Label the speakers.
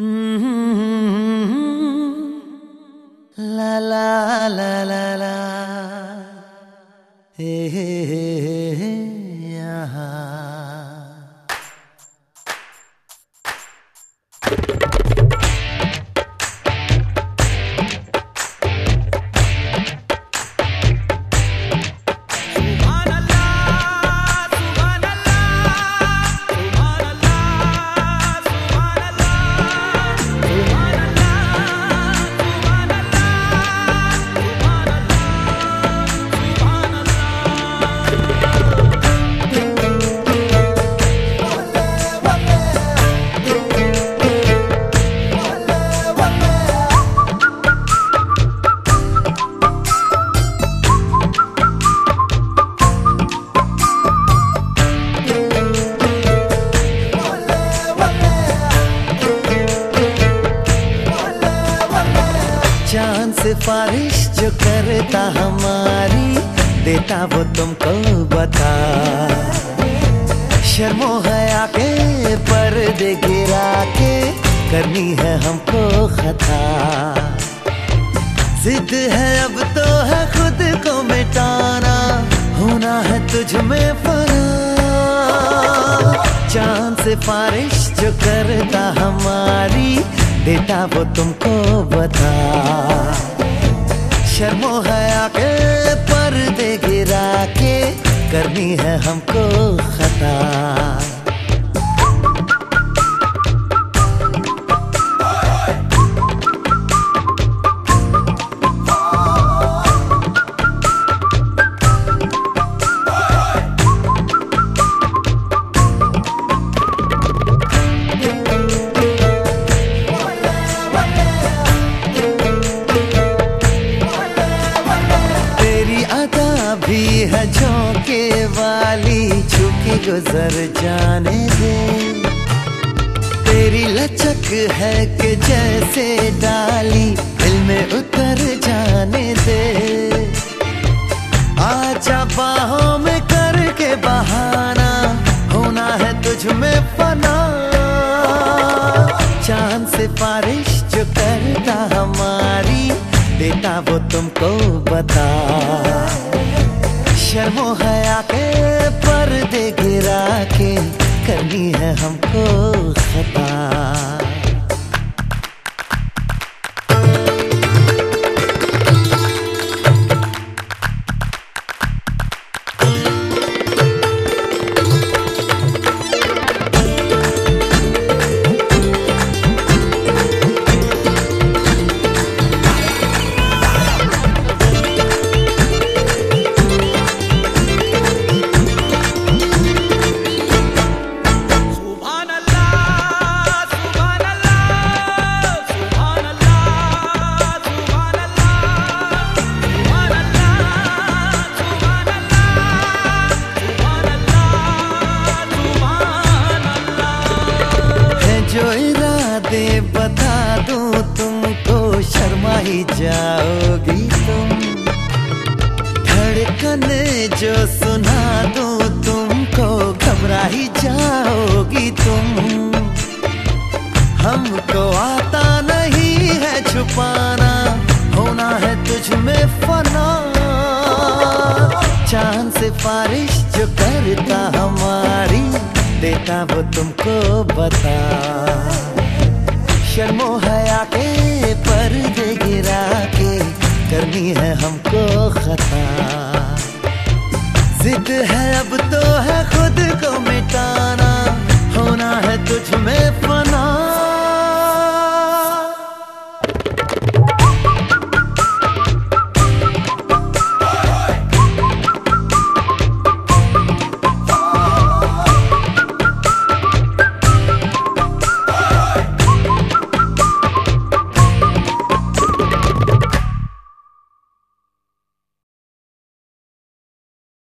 Speaker 1: Mm-hmm. La la la la la. Hey, hey, hey, hey, yeah. सिफारिश जो करता हमारी, देता वो तुमको बता। शर्मो है आके पर्दे गिरा के, करनी है हमको खता। जिद है अब तो है खुद को मिटाना, होना है तुझ में चाँद से बारिश जो करता हमारी देता वो तुमको बता। शर्मो है आके भी है झोंके वाली, झुकी गुजर जाने दे। तेरी लचक है कि जैसे डाली, दिल में उतर जाने दे। आजा बाहों में करके बहाना, होना है तुझ में फना। चाँद से बारिश जो करता हमारी बेटा वो तुमको बता। शर्मो जो सुना दूँ तुमको घबरा ही जाओगी तुम। हमको आता नहीं है छुपाना, होना है तुझ में फना। चाँद से बारिश जो करता हमारी, देता वो तुमको बता। शर्मो है आके पर्दे गिरा के, करनी है हमको खता। जिद है अब तो है खुद को मिटाना। होना है तुझ में